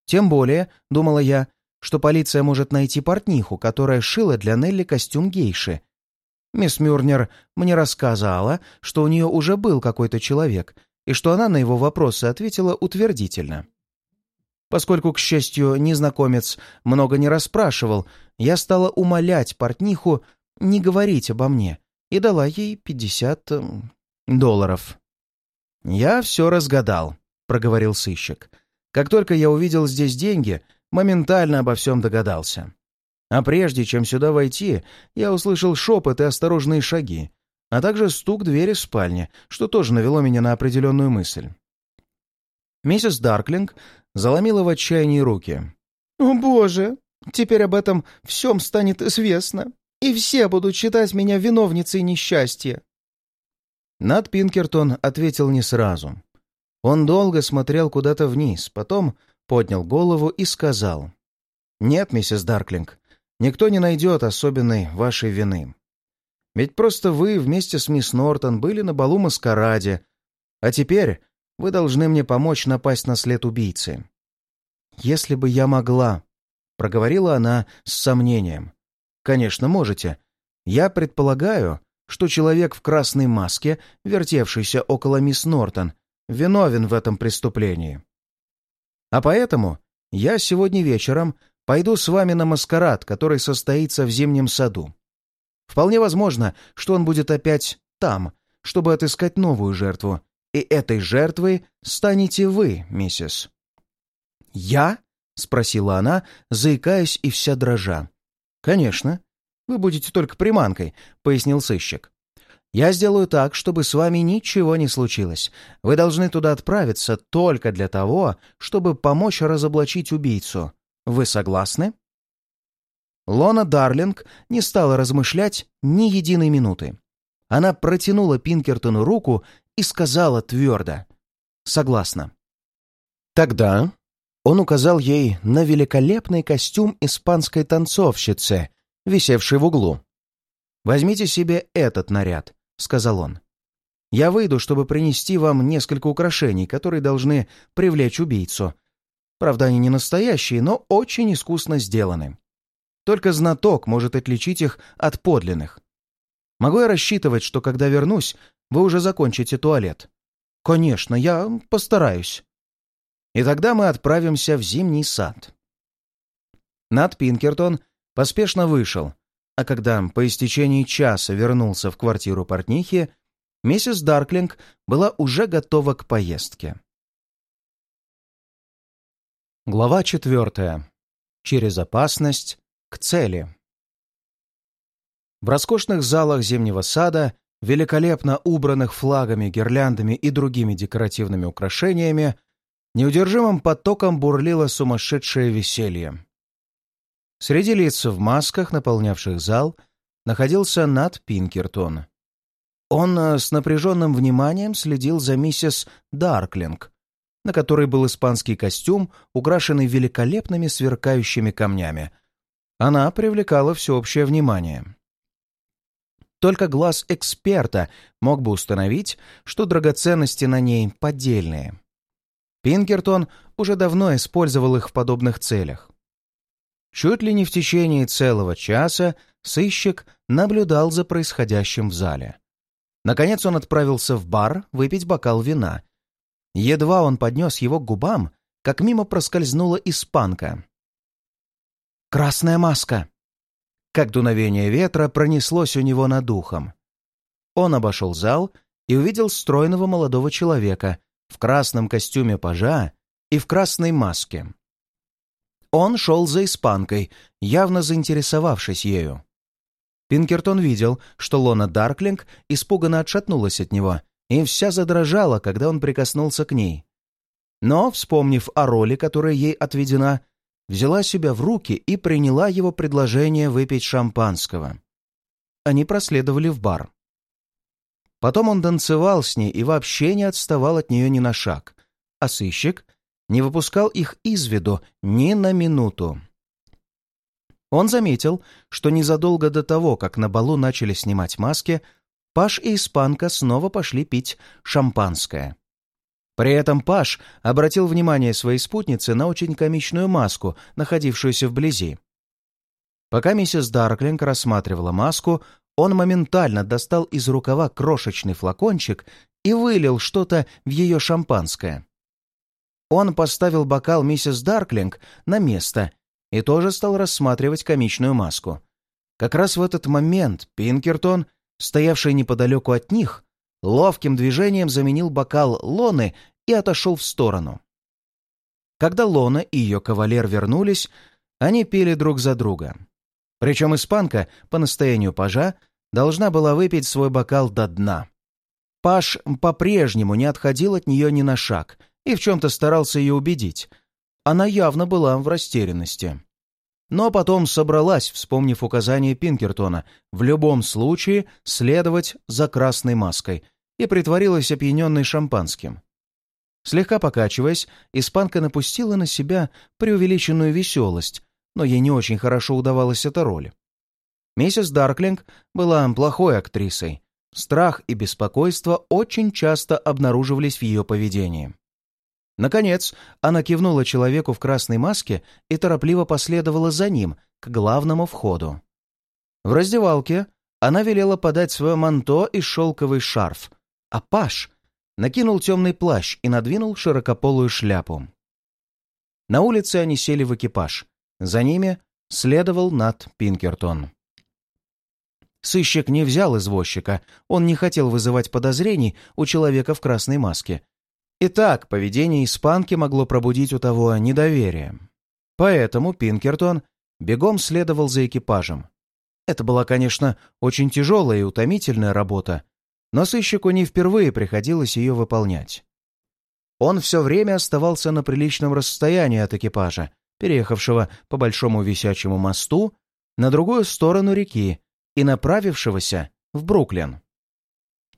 Тем более, думала я, что полиция может найти портниху, которая шила для Нелли костюм гейши. Мисс Мюрнер мне рассказала, что у нее уже был какой-то человек, и что она на его вопросы ответила утвердительно. Поскольку, к счастью, незнакомец много не расспрашивал, я стала умолять портниху не говорить обо мне, и дала ей пятьдесят эм, долларов. «Я все разгадал», — проговорил сыщик. «Как только я увидел здесь деньги, моментально обо всем догадался. А прежде чем сюда войти, я услышал шепот и осторожные шаги, а также стук двери в спальне, что тоже навело меня на определенную мысль. Миссис Дарклинг заломила в отчаянии руки. «О, Боже! Теперь об этом всем станет известно и все будут считать меня виновницей несчастья». Над Пинкертон ответил не сразу. Он долго смотрел куда-то вниз, потом поднял голову и сказал. «Нет, миссис Дарклинг, никто не найдет особенной вашей вины. Ведь просто вы вместе с мисс Нортон были на балу маскараде, а теперь вы должны мне помочь напасть на след убийцы». «Если бы я могла», — проговорила она с сомнением. Конечно, можете. Я предполагаю, что человек в красной маске, вертевшийся около мисс Нортон, виновен в этом преступлении. А поэтому я сегодня вечером пойду с вами на маскарад, который состоится в зимнем саду. Вполне возможно, что он будет опять там, чтобы отыскать новую жертву, и этой жертвой станете вы, миссис. «Я?» — спросила она, заикаясь и вся дрожа. «Конечно. Вы будете только приманкой», — пояснил сыщик. «Я сделаю так, чтобы с вами ничего не случилось. Вы должны туда отправиться только для того, чтобы помочь разоблачить убийцу. Вы согласны?» Лона Дарлинг не стала размышлять ни единой минуты. Она протянула Пинкертону руку и сказала твердо «Согласна». Тогда он указал ей на великолепный костюм испанской танцовщицы, висевший в углу. «Возьмите себе этот наряд», — сказал он. «Я выйду, чтобы принести вам несколько украшений, которые должны привлечь убийцу. Правда, они не настоящие, но очень искусно сделаны. Только знаток может отличить их от подлинных. Могу я рассчитывать, что когда вернусь, вы уже закончите туалет?» «Конечно, я постараюсь» и тогда мы отправимся в зимний сад. Нат Пинкертон поспешно вышел, А когда по истечении часа вернулся в квартиру портнихи, миссис Дарклинг была уже готова к поездке. Глава четвертая. Через опасность к цели. В роскошных залах зимнего сада, великолепно убранных флагами, гирляндами и другими декоративными украшениями, неудержимым потоком бурлило сумасшедшее веселье. Среди лиц в масках, наполнявших зал, находился Нат Пинкертон. Он э, с напряженным вниманием следил за миссис Дарклинг, на которой был испанский костюм, украшенный великолепными сверкающими камнями. Она привлекала всеобщее внимание. Только глаз эксперта мог бы установить, что драгоценности на ней поддельные. Пинкертон уже давно использовал их в подобных целях. Чуть ли не в течение целого часа сыщик наблюдал за происходящим в зале. Наконец он отправился в бар выпить бокал вина. Едва он поднес его к губам, как мимо проскользнула испанка. «Красная маска!» Как дуновение ветра пронеслось у него над ухом. Он обошел зал и увидел стройного молодого человека в красном костюме пажа и в красной маске. Он шел за испанкой, явно заинтересовавшись ею. Пинкертон видел, что Лона Дарклинг испуганно отшатнулась от него и вся задрожала, когда он прикоснулся к ней. Но, вспомнив о роли, которая ей отведена, взяла себя в руки и приняла его предложение выпить шампанского. Они проследовали в бар. Потом он танцевал с ней и вообще не отставал от нее ни на шаг, а сыщик не выпускал их из виду ни на минуту. Он заметил, что незадолго до того, как на балу начали снимать маски, Паш и Испанка снова пошли пить шампанское. При этом Паш обратил внимание своей спутницы на очень комичную маску, находившуюся вблизи. Пока миссис Дарклинг рассматривала маску, он моментально достал из рукава крошечный флакончик и вылил что-то в ее шампанское. Он поставил бокал миссис Дарклинг на место и тоже стал рассматривать комичную маску. Как раз в этот момент Пинкертон, стоявший неподалеку от них, ловким движением заменил бокал Лоны и отошел в сторону. Когда Лона и ее кавалер вернулись, они пили друг за друга. Причем испанка, по настоянию пажа, должна была выпить свой бокал до дна. Паш по-прежнему не отходил от нее ни на шаг и в чем-то старался ее убедить. Она явно была в растерянности. Но потом собралась, вспомнив указание Пинкертона, в любом случае следовать за красной маской, и притворилась опьяненной шампанским. Слегка покачиваясь, испанка напустила на себя преувеличенную веселость, но ей не очень хорошо удавалась эта роль. Миссис Дарклинг была плохой актрисой. Страх и беспокойство очень часто обнаруживались в ее поведении. Наконец, она кивнула человеку в красной маске и торопливо последовала за ним, к главному входу. В раздевалке она велела подать свое манто и шелковый шарф, а Паш накинул темный плащ и надвинул широкополую шляпу. На улице они сели в экипаж. За ними следовал Нат Пинкертон. Сыщик не взял извозчика, он не хотел вызывать подозрений у человека в красной маске, Итак, поведение испанки могло пробудить у того недоверие. Поэтому Пинкертон бегом следовал за экипажем. Это была, конечно, очень тяжелая и утомительная работа, но сыщику не впервые приходилось ее выполнять. Он все время оставался на приличном расстоянии от экипажа, переехавшего по большому висячему мосту на другую сторону реки и направившегося в Бруклин.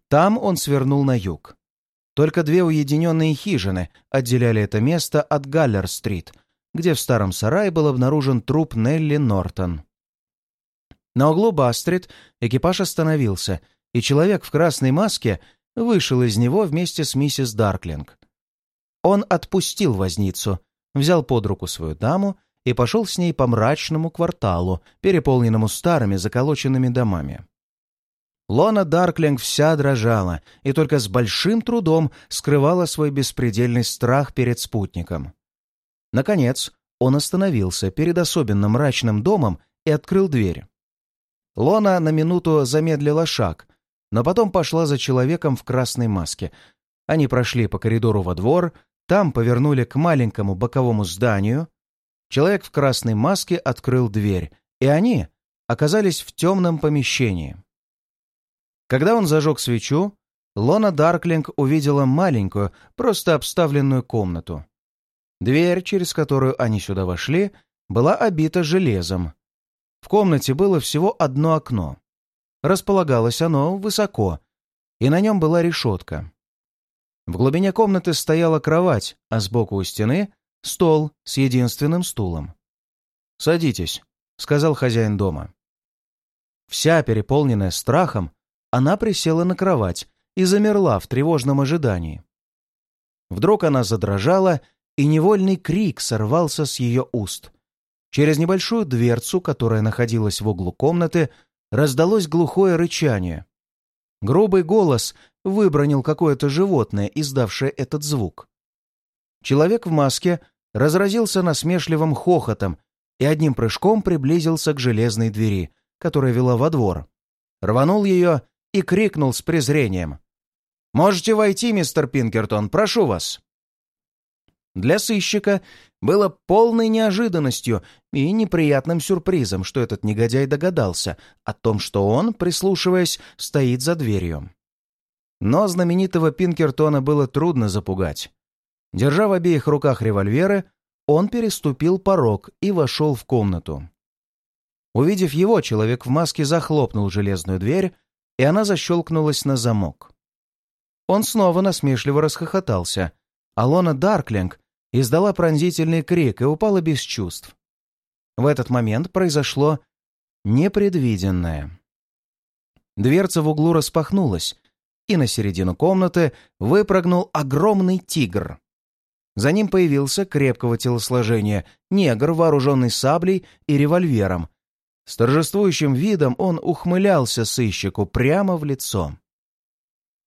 Там он свернул на юг. Только две уединенные хижины отделяли это место от Галлер-стрит, где в старом сарае был обнаружен труп Нелли Нортон. На углу Бастрит экипаж остановился, и человек в красной маске вышел из него вместе с миссис Дарклинг. Он отпустил возницу, взял под руку свою даму и пошел с ней по мрачному кварталу, переполненному старыми заколоченными домами. Лона Дарклинг вся дрожала и только с большим трудом скрывала свой беспредельный страх перед спутником. Наконец, он остановился перед особенно мрачным домом и открыл дверь. Лона на минуту замедлила шаг, но потом пошла за человеком в красной маске. Они прошли по коридору во двор, там повернули к маленькому боковому зданию. Человек в красной маске открыл дверь, и они оказались в темном помещении. Когда он зажег свечу, Лона Дарклинг увидела маленькую, просто обставленную комнату. Дверь, через которую они сюда вошли, была обита железом. В комнате было всего одно окно. Располагалось оно высоко, и на нем была решетка. В глубине комнаты стояла кровать, а сбоку у стены — стол с единственным стулом. «Садитесь», — сказал хозяин дома. Вся переполненная страхом, она присела на кровать и замерла в тревожном ожидании. Вдруг она задрожала, и невольный крик сорвался с ее уст. Через небольшую дверцу, которая находилась в углу комнаты, раздалось глухое рычание. Грубый голос выбронил какое-то животное, издавшее этот звук. Человек в маске разразился насмешливым хохотом и одним прыжком приблизился к железной двери, которая вела во двор. Рванул ее и крикнул с презрением. «Можете войти, мистер Пинкертон, прошу вас!» Для сыщика было полной неожиданностью и неприятным сюрпризом, что этот негодяй догадался о том, что он, прислушиваясь, стоит за дверью. Но знаменитого Пинкертона было трудно запугать. Держа в обеих руках револьверы, он переступил порог и вошел в комнату. Увидев его, человек в маске захлопнул железную дверь, и она защелкнулась на замок. Он снова насмешливо расхохотался. Алона Дарклинг издала пронзительный крик и упала без чувств. В этот момент произошло непредвиденное. Дверца в углу распахнулась, и на середину комнаты выпрыгнул огромный тигр. За ним появился крепкого телосложения негр, вооруженный саблей и револьвером. С торжествующим видом он ухмылялся сыщику прямо в лицо.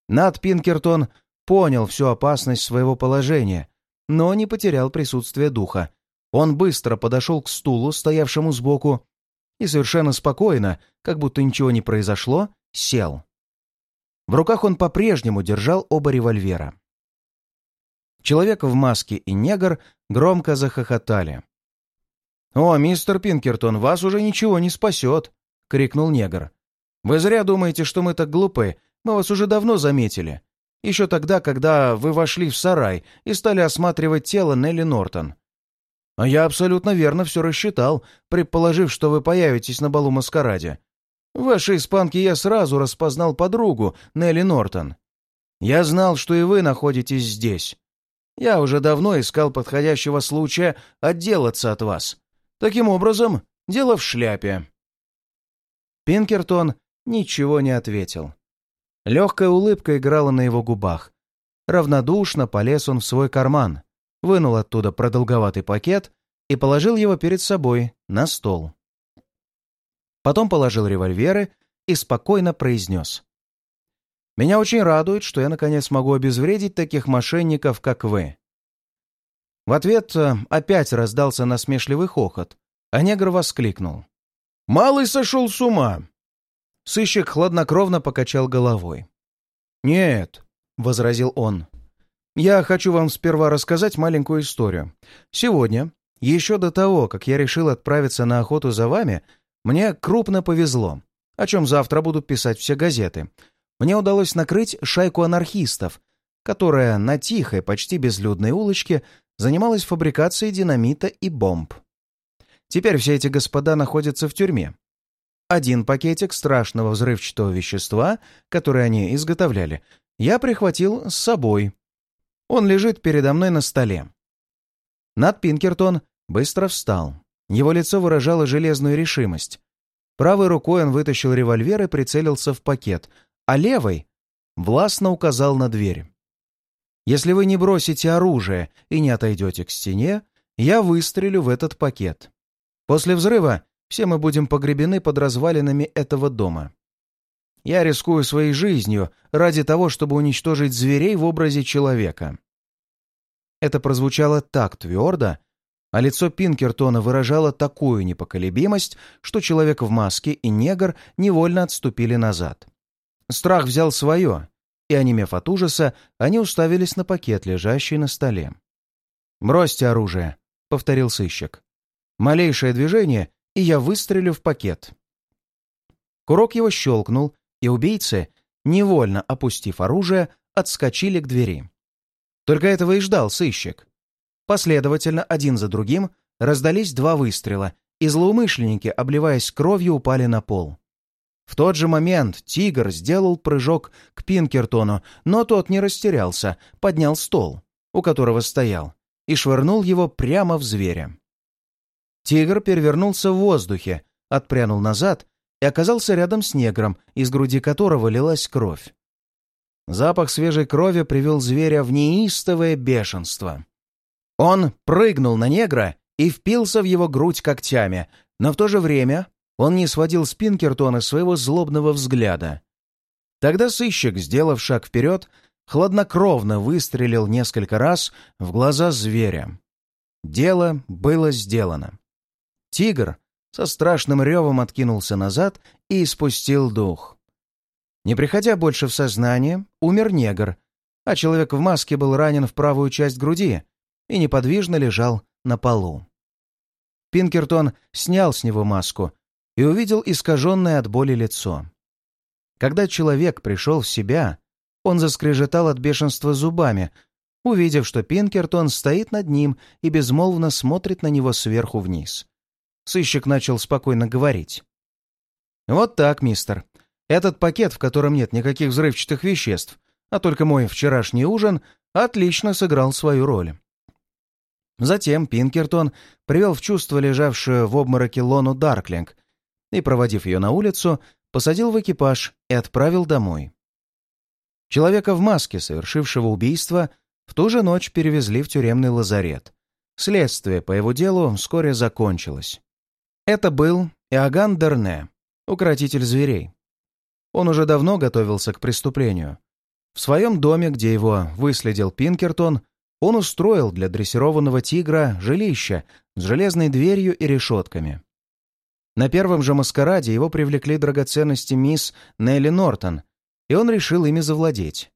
Над Пинкертон понял всю опасность своего положения но не потерял присутствие духа. Он быстро подошел к стулу, стоявшему сбоку, и совершенно спокойно, как будто ничего не произошло, сел. В руках он по-прежнему держал оба револьвера. Человек в маске и негр громко захохотали. «О, мистер Пинкертон, вас уже ничего не спасет!» — крикнул негр. «Вы зря думаете, что мы так глупы. Мы вас уже давно заметили. Еще тогда, когда вы вошли в сарай и стали осматривать тело Нелли Нортон. А я абсолютно верно все рассчитал, предположив, что вы появитесь на балу маскараде. В вашей испанке я сразу распознал подругу Нелли Нортон. Я знал, что и вы находитесь здесь. Я уже давно искал подходящего случая отделаться от вас. Таким образом, дело в шляпе». Пинкертон ничего не ответил. Легкая улыбка играла на его губах. Равнодушно полез он в свой карман, вынул оттуда продолговатый пакет и положил его перед собой на стол. Потом положил револьверы и спокойно произнес. «Меня очень радует, что я наконец могу обезвредить таких мошенников, как вы». В ответ э, опять раздался насмешливый хохот, а негр воскликнул. «Малый сошел с ума! Сыщик хладнокровно покачал головой. «Нет», — возразил он, — «я хочу вам сперва рассказать маленькую историю. Сегодня, еще до того, как я решил отправиться на охоту за вами, мне крупно повезло, о чем завтра будут писать все газеты. Мне удалось накрыть шайку анархистов, которая на тихой, почти безлюдной улочке занималась фабрикацией динамита и бомб. Теперь все эти господа находятся в тюрьме, один пакетик страшного взрывчатого вещества, который они изготовляли, я прихватил с собой. Он лежит передо мной на столе. Над Пинкертон быстро встал. Его лицо выражало железную решимость. Правой рукой он вытащил револьвер и прицелился в пакет, а левой властно указал на дверь. «Если вы не бросите оружие и не отойдете к стене, я выстрелю в этот пакет. После взрыва все мы будем погребены под развалинами этого дома. Я рискую своей жизнью ради того, чтобы уничтожить зверей в образе человека. Это прозвучало так твердо, а лицо Пинкертона выражало такую непоколебимость, что человек в маске и негр невольно отступили назад. Страх взял свое, и, онемев от ужаса, они уставились на пакет, лежащий на столе. «Бросьте оружие», — повторил сыщик. «Малейшее движение, и я выстрелю в пакет». Курок его щелкнул, и убийцы, невольно опустив оружие, отскочили к двери. Только этого и ждал сыщик. Последовательно, один за другим, раздались два выстрела, и злоумышленники, обливаясь кровью, упали на пол. В тот же момент тигр сделал прыжок к Пинкертону, но тот не растерялся, поднял стол, у которого стоял, и швырнул его прямо в зверя. Тигр перевернулся в воздухе, отпрянул назад и оказался рядом с негром, из груди которого лилась кровь. Запах свежей крови привел зверя в неистовое бешенство. Он прыгнул на негра и впился в его грудь когтями, но в то же время он не сводил с Пинкертона своего злобного взгляда. Тогда сыщик, сделав шаг вперед, хладнокровно выстрелил несколько раз в глаза зверя. Дело было сделано. Тигр со страшным ревом откинулся назад и испустил дух. Не приходя больше в сознание, умер негр, а человек в маске был ранен в правую часть груди и неподвижно лежал на полу. Пинкертон снял с него маску и увидел искаженное от боли лицо. Когда человек пришел в себя, он заскрежетал от бешенства зубами, увидев, что Пинкертон стоит над ним и безмолвно смотрит на него сверху вниз. Сыщик начал спокойно говорить. «Вот так, мистер. Этот пакет, в котором нет никаких взрывчатых веществ, а только мой вчерашний ужин, отлично сыграл свою роль». Затем Пинкертон привел в чувство лежавшую в обмороке Лону Дарклинг и, проводив ее на улицу, посадил в экипаж и отправил домой. Человека в маске, совершившего убийство, в ту же ночь перевезли в тюремный лазарет. Следствие по его делу вскоре закончилось. Это был Иоганн Дерне, укротитель зверей. Он уже давно готовился к преступлению. В своем доме, где его выследил Пинкертон, он устроил для дрессированного тигра жилище с железной дверью и решетками. На первом же маскараде его привлекли драгоценности мисс Нелли Нортон, и он решил ими завладеть.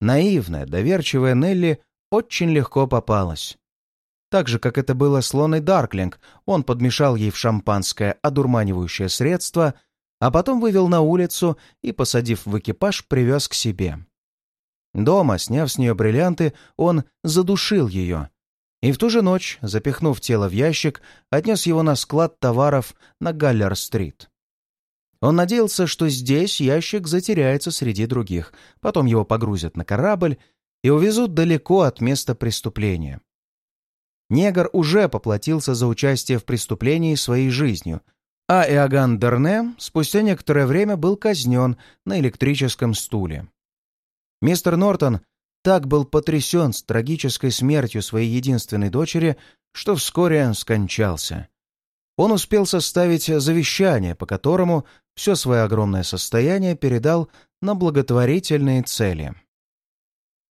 Наивная, доверчивая Нелли очень легко попалась. Так же, как это было с Лоной Дарклинг, он подмешал ей в шампанское одурманивающее средство, а потом вывел на улицу и, посадив в экипаж, привез к себе. Дома, сняв с нее бриллианты, он задушил ее. И в ту же ночь, запихнув тело в ящик, отнес его на склад товаров на Галлер-стрит. Он надеялся, что здесь ящик затеряется среди других, потом его погрузят на корабль и увезут далеко от места преступления. Негр уже поплатился за участие в преступлении своей жизнью, а Иоганн Дерне спустя некоторое время был казнен на электрическом стуле. Мистер Нортон так был потрясен с трагической смертью своей единственной дочери, что вскоре скончался. Он успел составить завещание, по которому все свое огромное состояние передал на благотворительные цели —